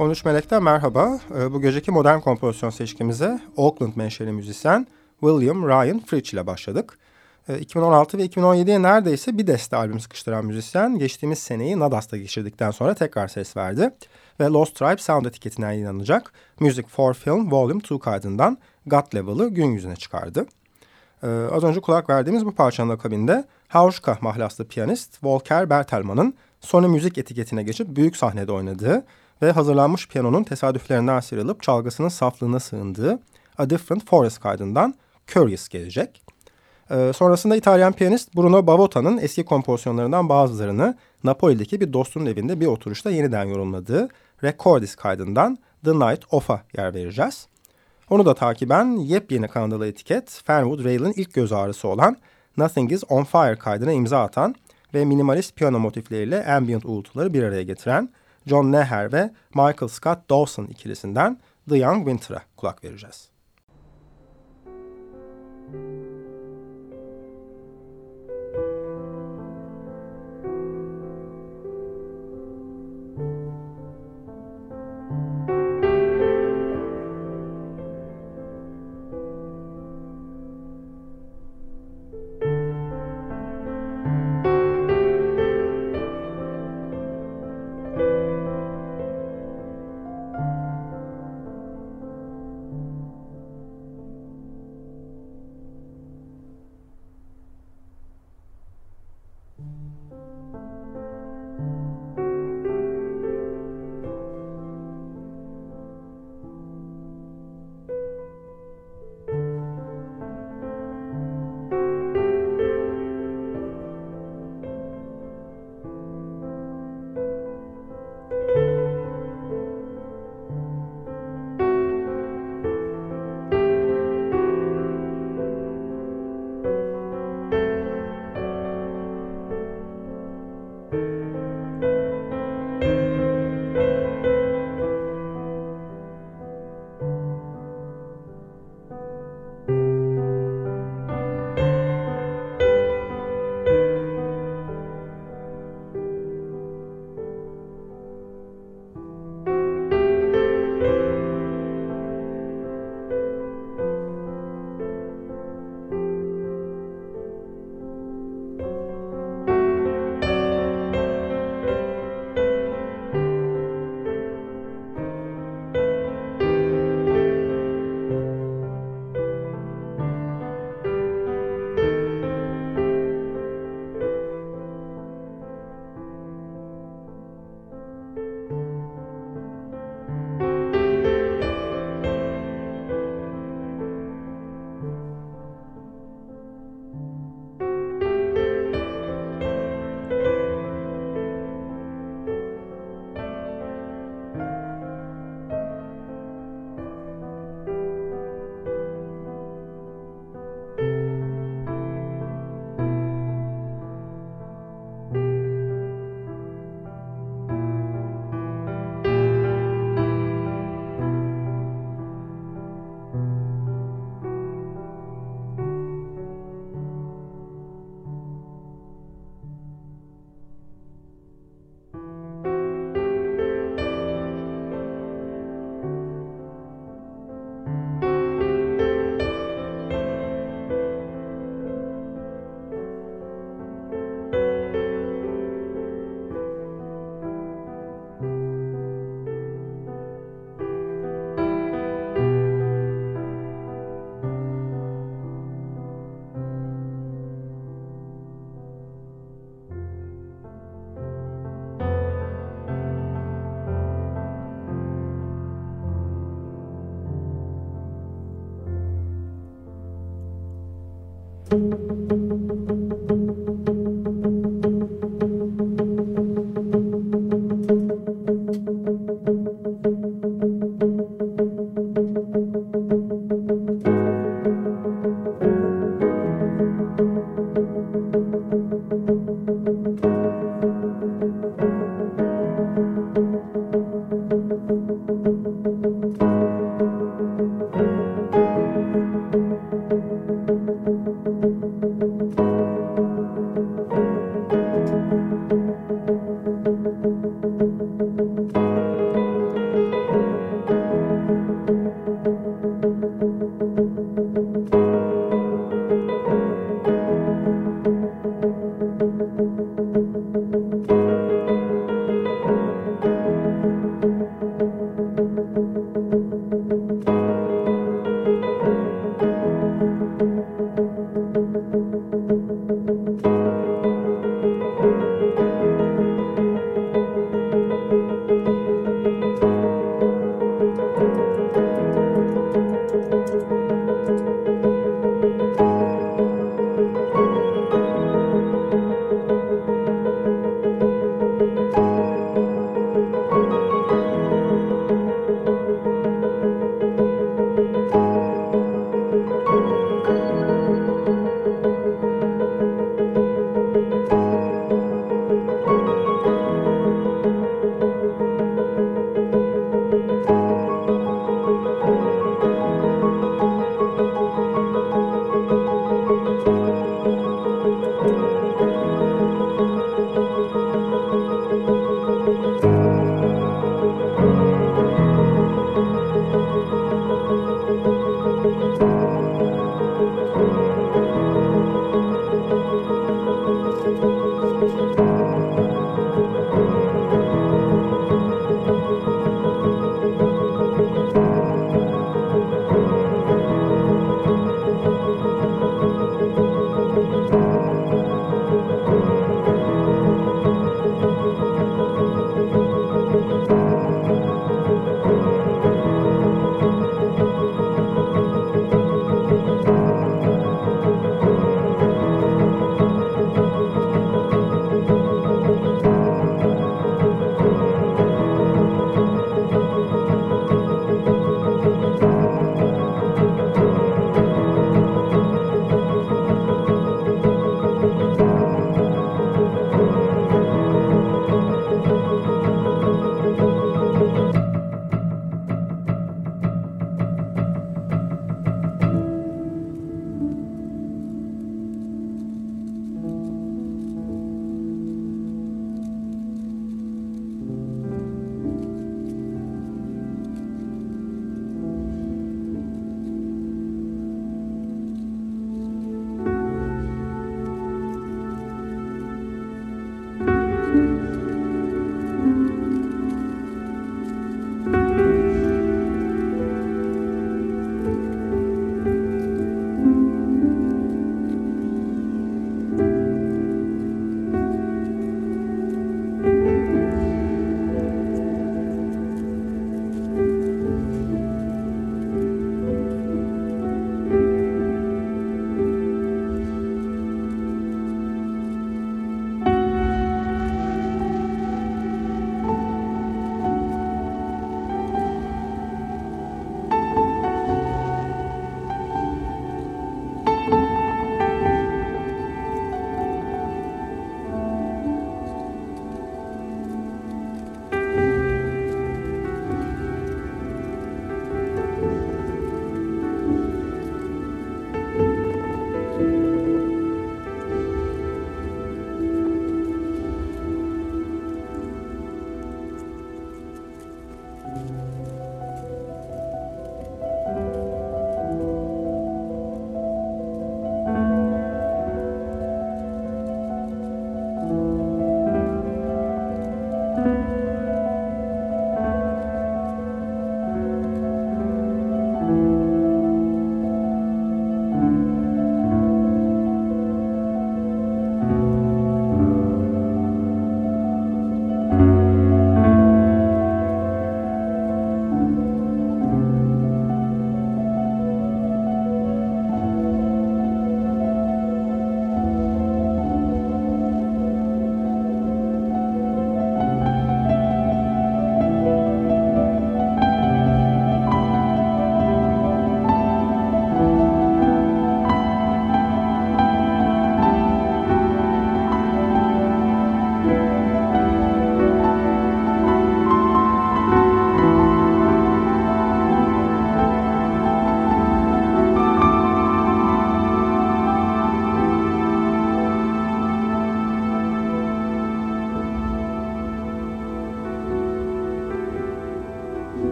13 Melek'ten merhaba. Ee, bu geceki modern kompozisyon seçkimize Oakland menşeli müzisyen William Ryan Fritch ile başladık. 2016 ee, ve 2017'ye neredeyse bir deste albüm sıkıştıran müzisyen geçtiğimiz seneyi Nadas'ta geçirdikten sonra tekrar ses verdi. Ve Lost Tribe Sound etiketinden yayınlanacak Music for Film Volume 2 kaydından God Level'ı gün yüzüne çıkardı. Ee, az önce kulak verdiğimiz bu parçanın akabinde Hauschka mahlaslı piyanist Volker Bertelmann'ın Sony Müzik etiketine geçip büyük sahnede oynadığı ve hazırlanmış piyanonun tesadüflerinden sıyrılıp çalgısının saflığına sığındığı A Different Forest kaydından Curious gelecek. Ee, sonrasında İtalyan piyanist Bruno Bavota'nın eski kompozisyonlarından bazılarını Napoli'deki bir dostunun evinde bir oturuşta yeniden yorumladığı Recordis kaydından The Night Off'a yer vereceğiz. Onu da takiben yepyeni Kanadalı etiket Fernwood Rail'in ilk göz ağrısı olan Nothing is on Fire kaydına imza atan ve minimalist piyano motifleriyle ambient uğultuları bir araya getiren John Neher ve Michael Scott Dawson ikilisinden The Young Winter'a kulak vereceğiz.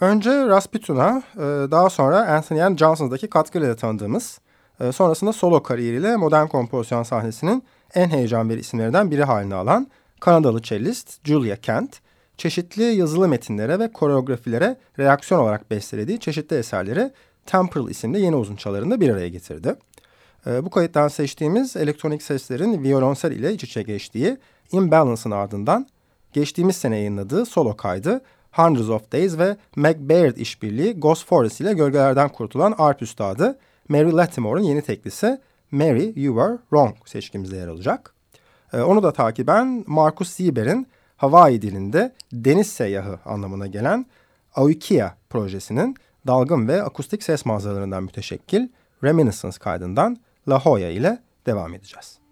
Önce Rasputin'a, e, daha sonra Anthony Johnson'daki katkılarıyla tanıdığımız, e, sonrasında solo kariyeriyle modern kompozisyon sahnesinin en heyecan veri isimlerinden biri haline alan Kanadalı cellist Julia Kent, çeşitli yazılı metinlere ve koreografilere reaksiyon olarak bestelediği çeşitli eserleri Temporal isimli yeni uzun çalarında bir araya getirdi. E, bu kayıttan seçtiğimiz elektronik seslerin violonsel ile iç içe geçtiği Imbalance'ın ardından geçtiğimiz sene yayınladığı solo kaydı Hundreds of Days ve Meg Baird işbirliği Ghost Forest ile gölgelerden kurtulan arp üstadı Mary Latimore'un yeni teklisi Mary You Were Wrong seçkimizde yer alacak. Ee, onu da takiben Marcus Sieber'in Hawaii dilinde deniz seyyahı anlamına gelen Aukia projesinin dalgın ve akustik ses manzaralarından müteşekkil Reminiscence kaydından La Jolla ile devam edeceğiz.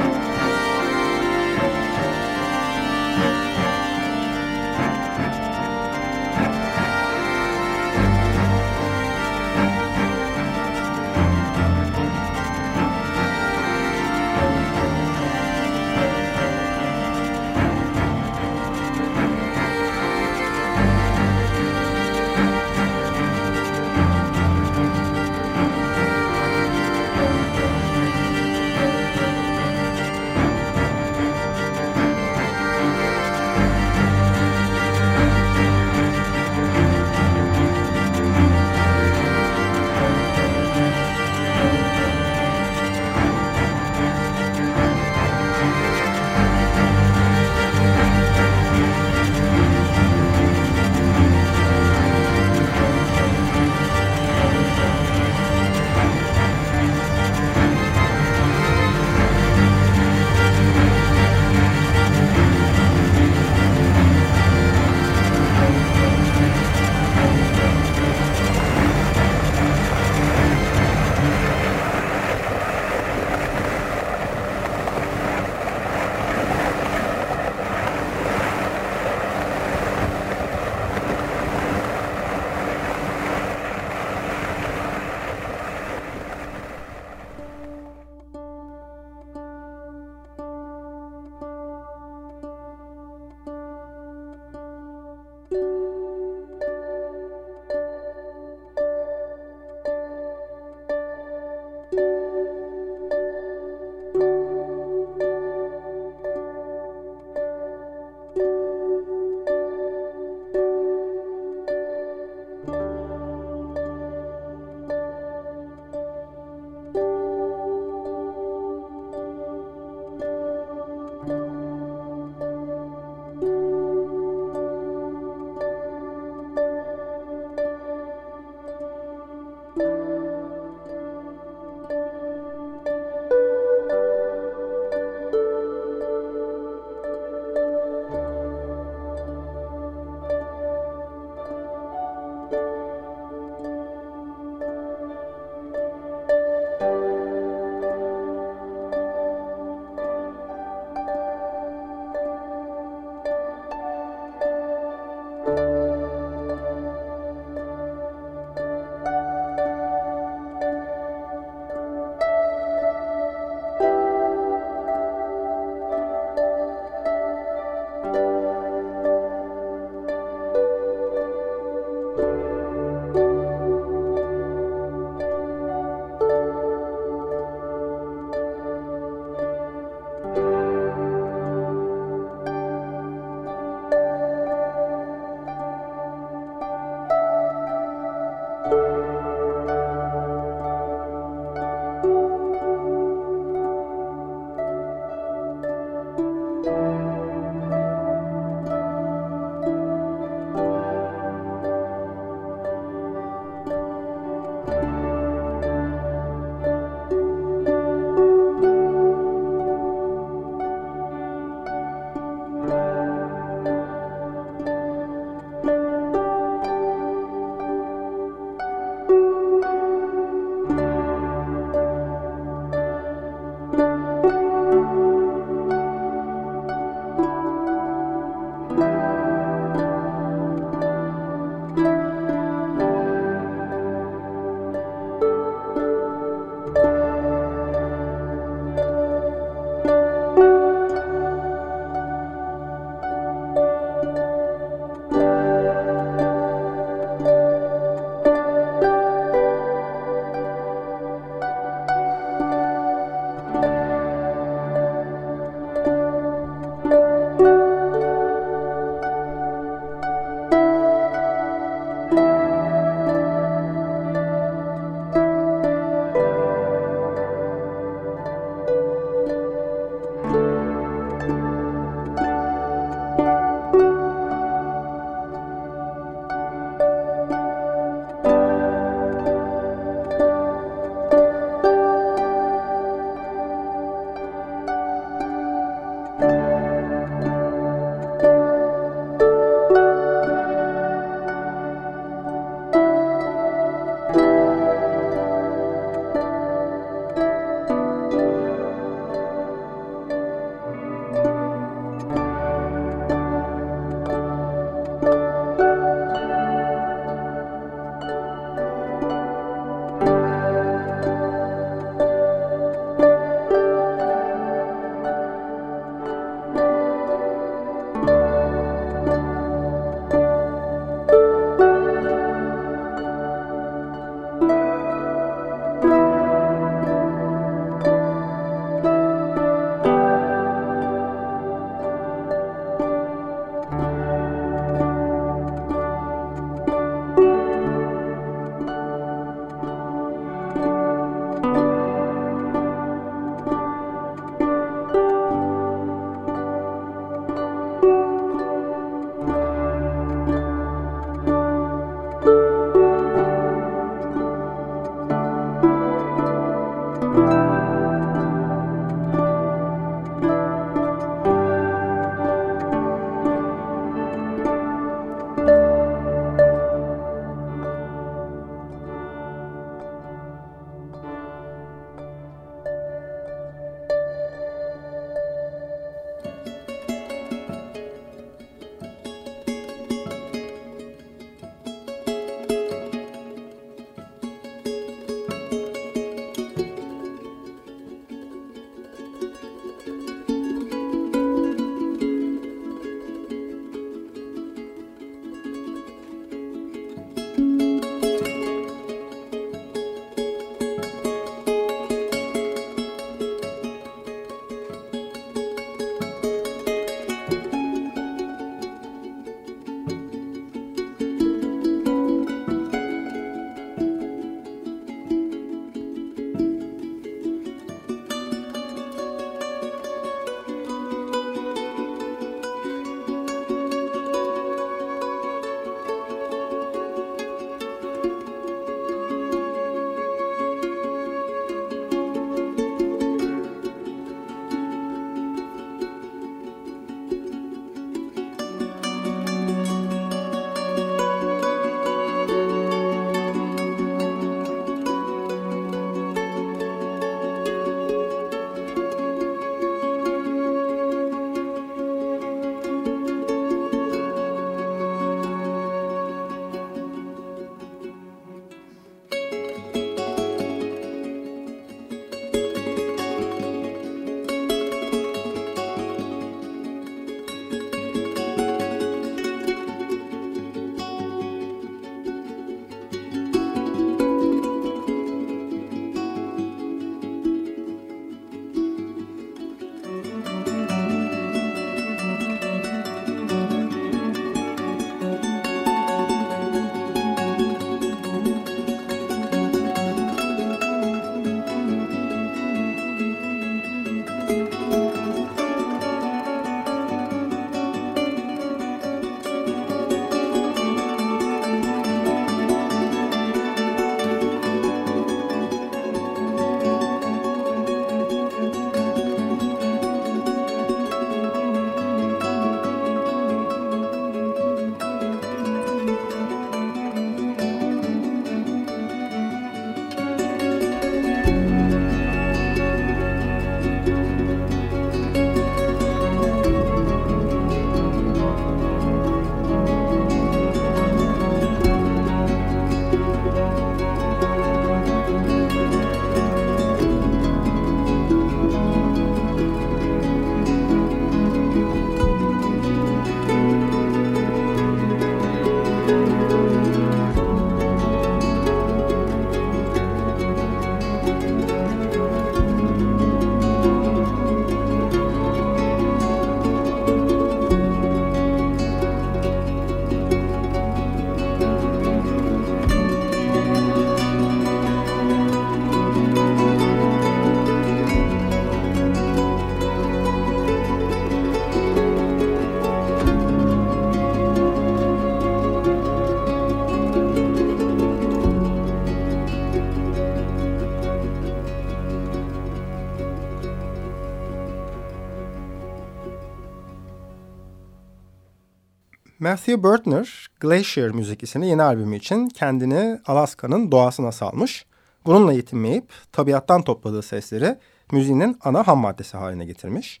Matthew Bertner, Glacier müzik isimli yeni albümü için kendini Alaska'nın doğasına salmış. Bununla yetinmeyip tabiattan topladığı sesleri müziğinin ana ham maddesi haline getirmiş.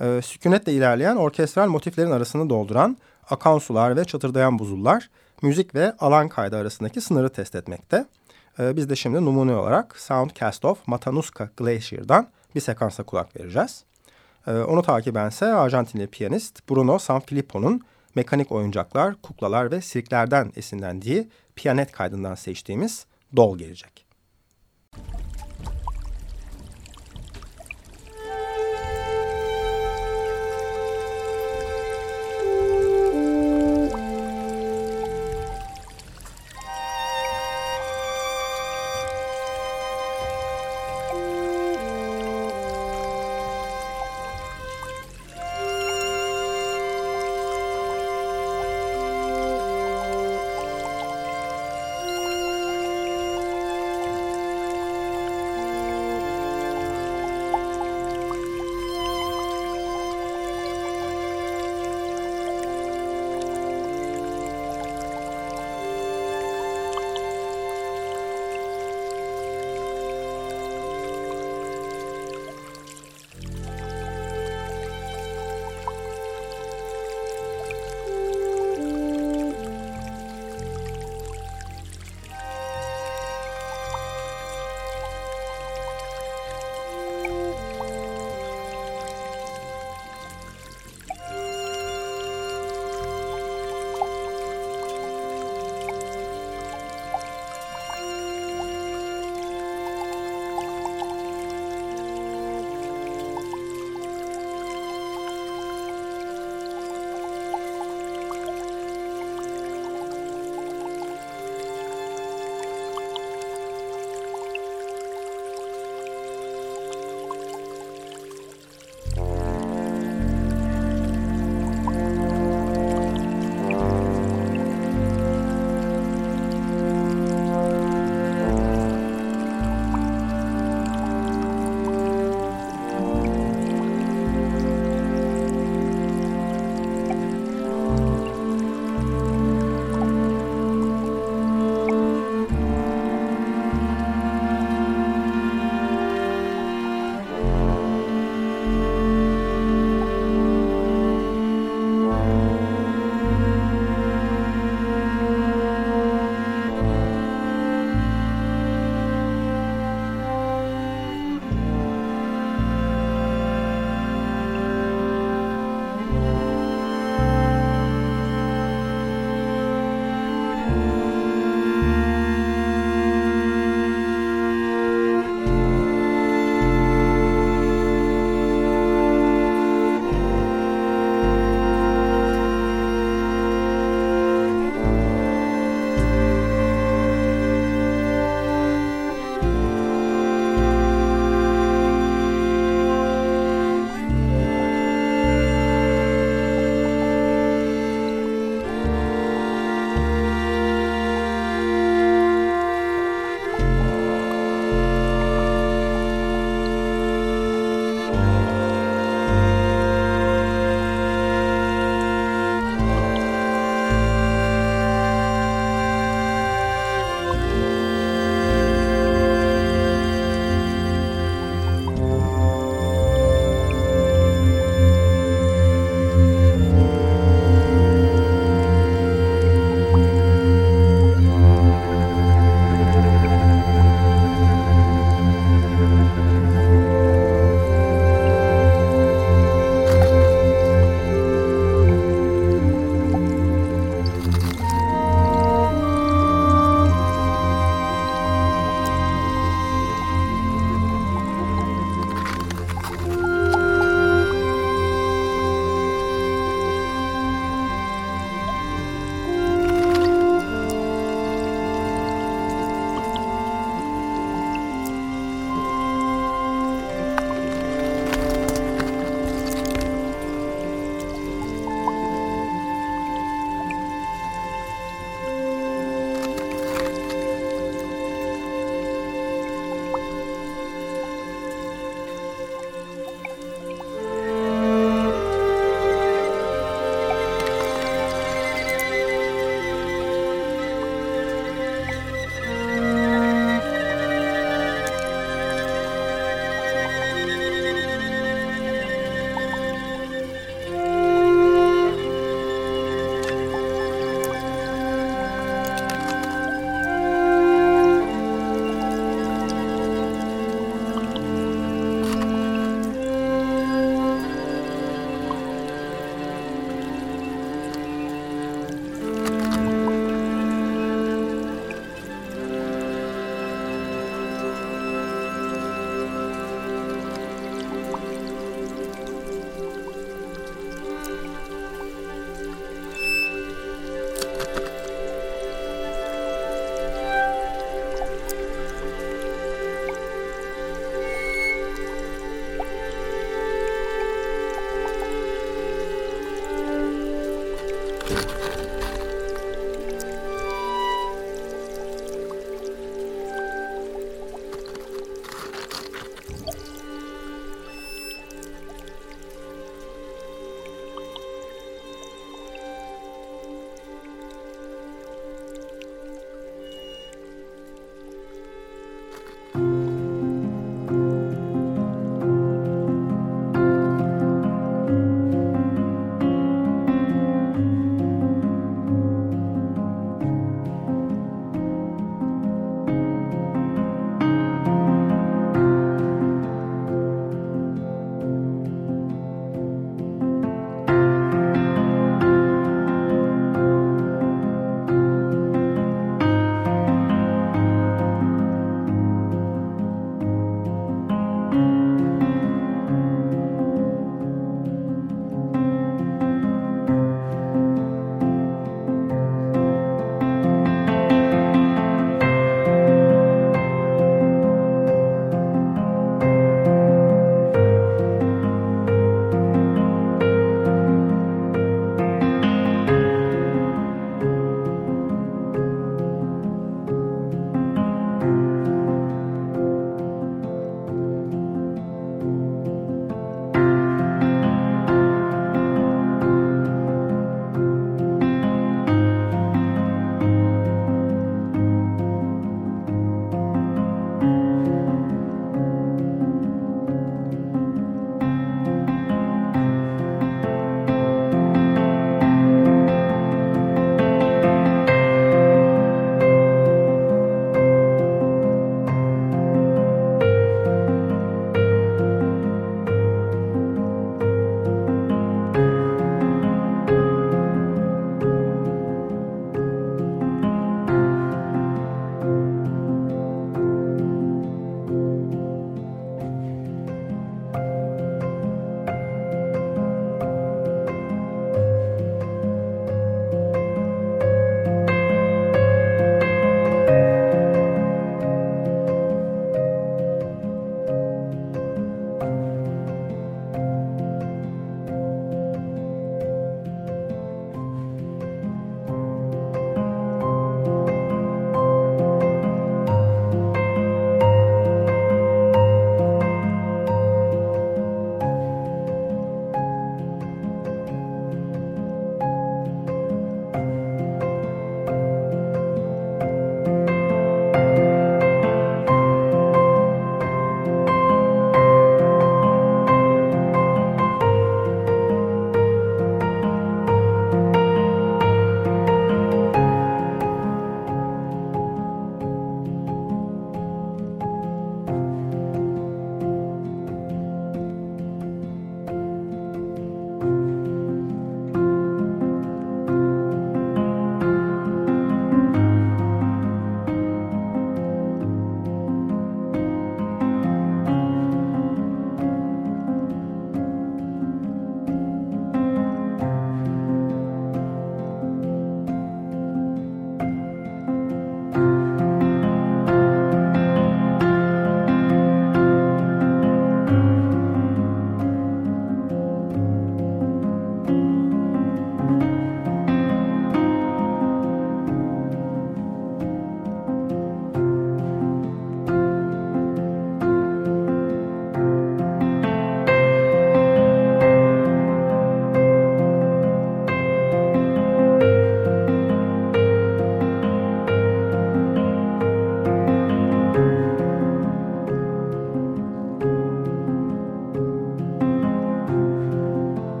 Ee, sükunetle ilerleyen orkestral motiflerin arasını dolduran akan sular ve çatırdayan buzullar müzik ve alan kaydı arasındaki sınırı test etmekte. Ee, biz de şimdi numune olarak Soundcast of Matanuska Glacier'dan bir sekansa kulak vereceğiz. Ee, onu takibense Arjantinli piyanist Bruno Sanfilippo'nun mekanik oyuncaklar, kuklalar ve sirklerden esinlendiği piyanet kaydından seçtiğimiz Dol gelecek.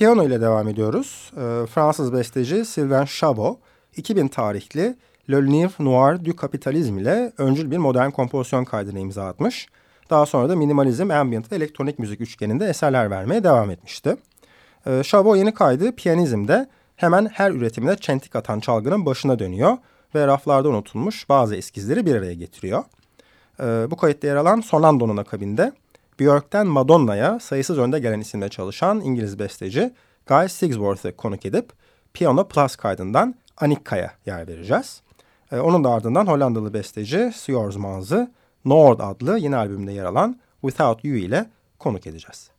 Piyano ile devam ediyoruz. E, Fransız besteci Sylvain Chabot, 2000 tarihli Le Livre Noir du Capitalisme ile öncül bir modern kompozisyon kaydını imza atmış. Daha sonra da minimalizm, ambient ve elektronik müzik üçgeninde eserler vermeye devam etmişti. E, Chabot yeni kaydı Piyanizm'de hemen her üretimine çentik atan çalgının başına dönüyor ve raflarda unutulmuş bazı eskizleri bir araya getiriyor. E, bu kayıtta yer alan Sonando'nun akabinde Björk'ten Madonna'ya sayısız önde gelen isimle çalışan İngiliz besteci Guy Sigsworth'ı konuk edip Piano Plus kaydından Anikka'ya yer vereceğiz. Ee, onun da ardından Hollandalı besteci Sjorsmans'ı Nord adlı yeni albümde yer alan Without You ile konuk edeceğiz.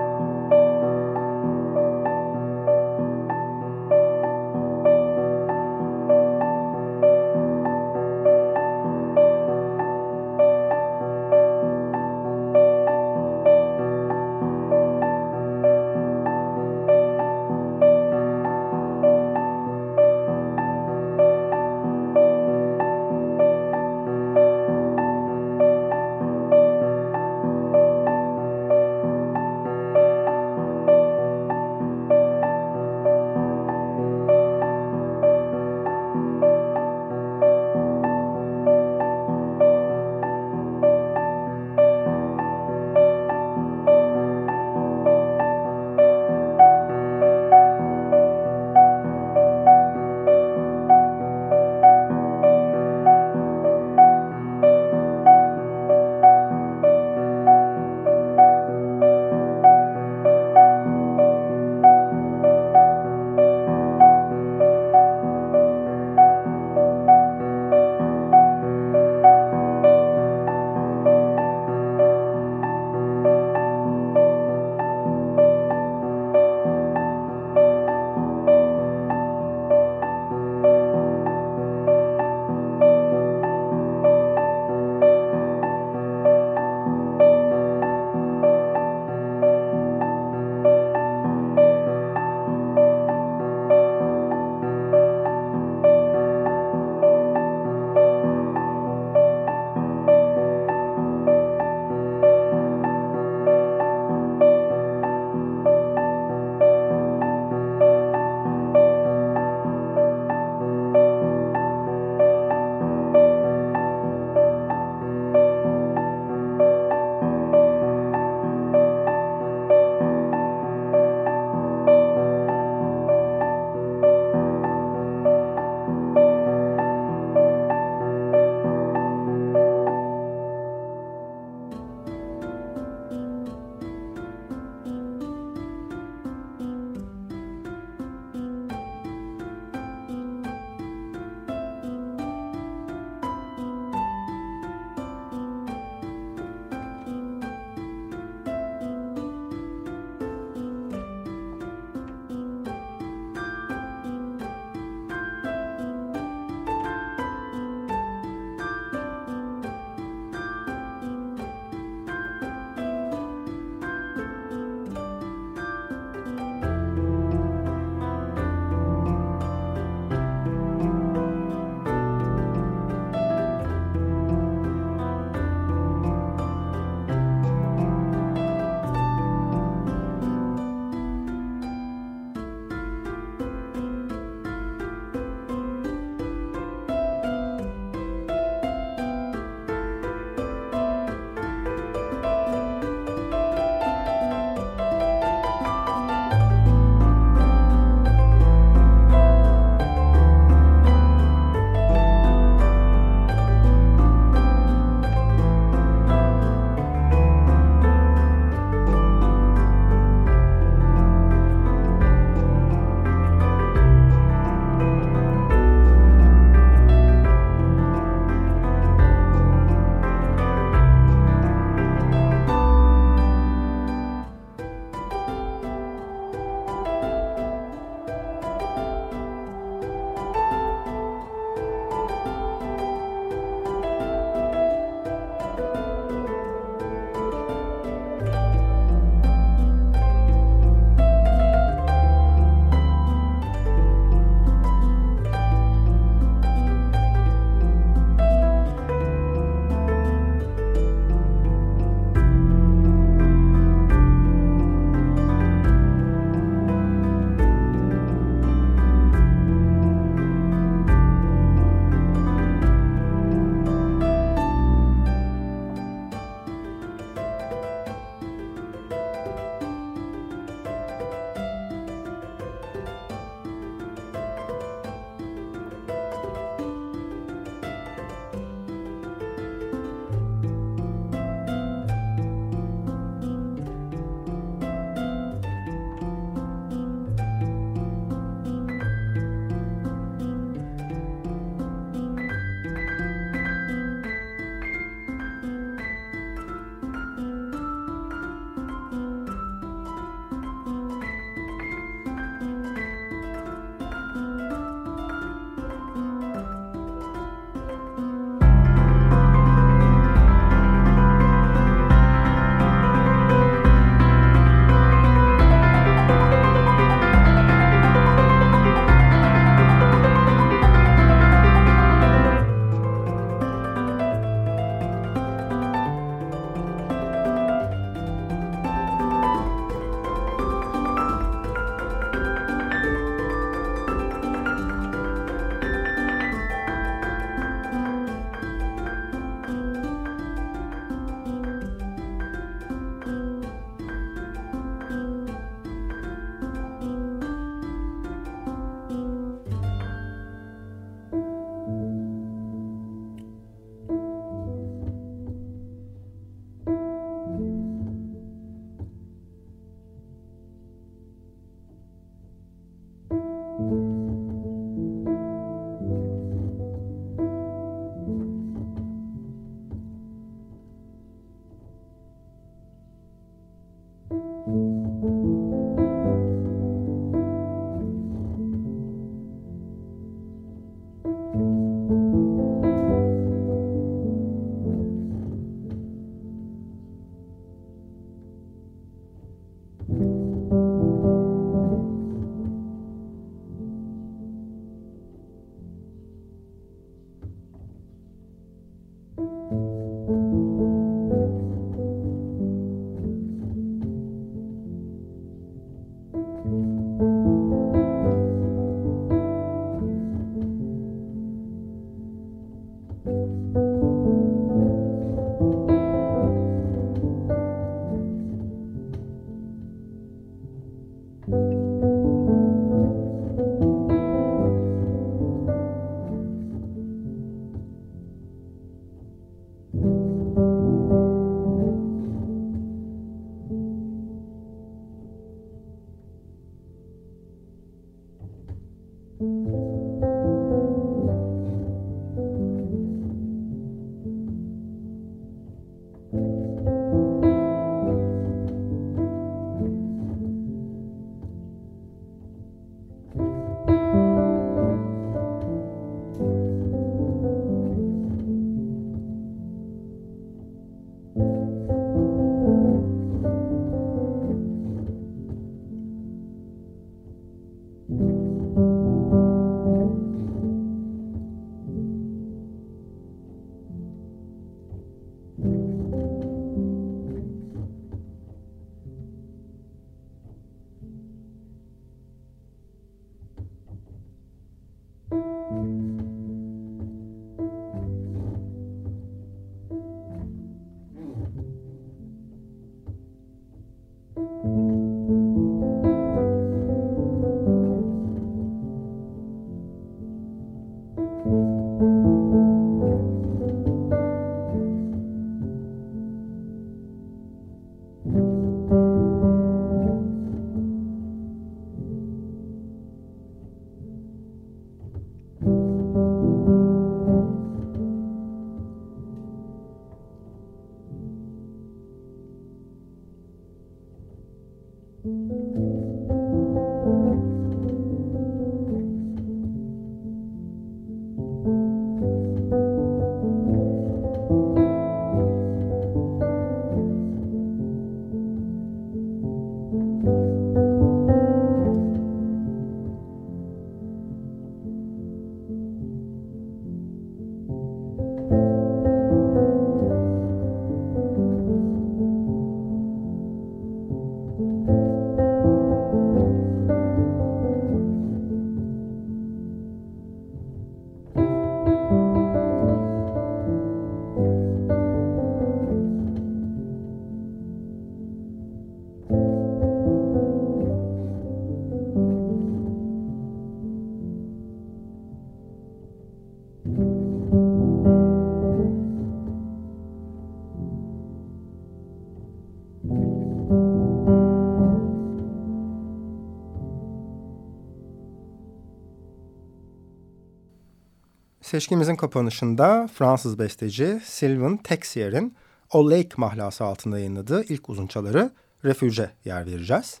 Seçkimizin kapanışında Fransız besteci Sylvain Texier'in O Lake mahlası altında yayınladığı ilk uzunçaları Refuge yer vereceğiz.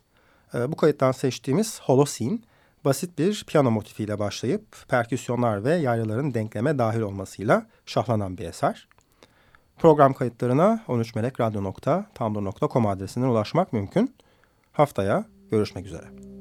Ee, bu kayıttan seçtiğimiz Holocene, basit bir piyano motifiyle başlayıp perküsyonlar ve yaylıların denkleme dahil olmasıyla şahlanan bir eser. Program kayıtlarına 13melekradyo.tumblr.com adresinden ulaşmak mümkün. Haftaya görüşmek üzere.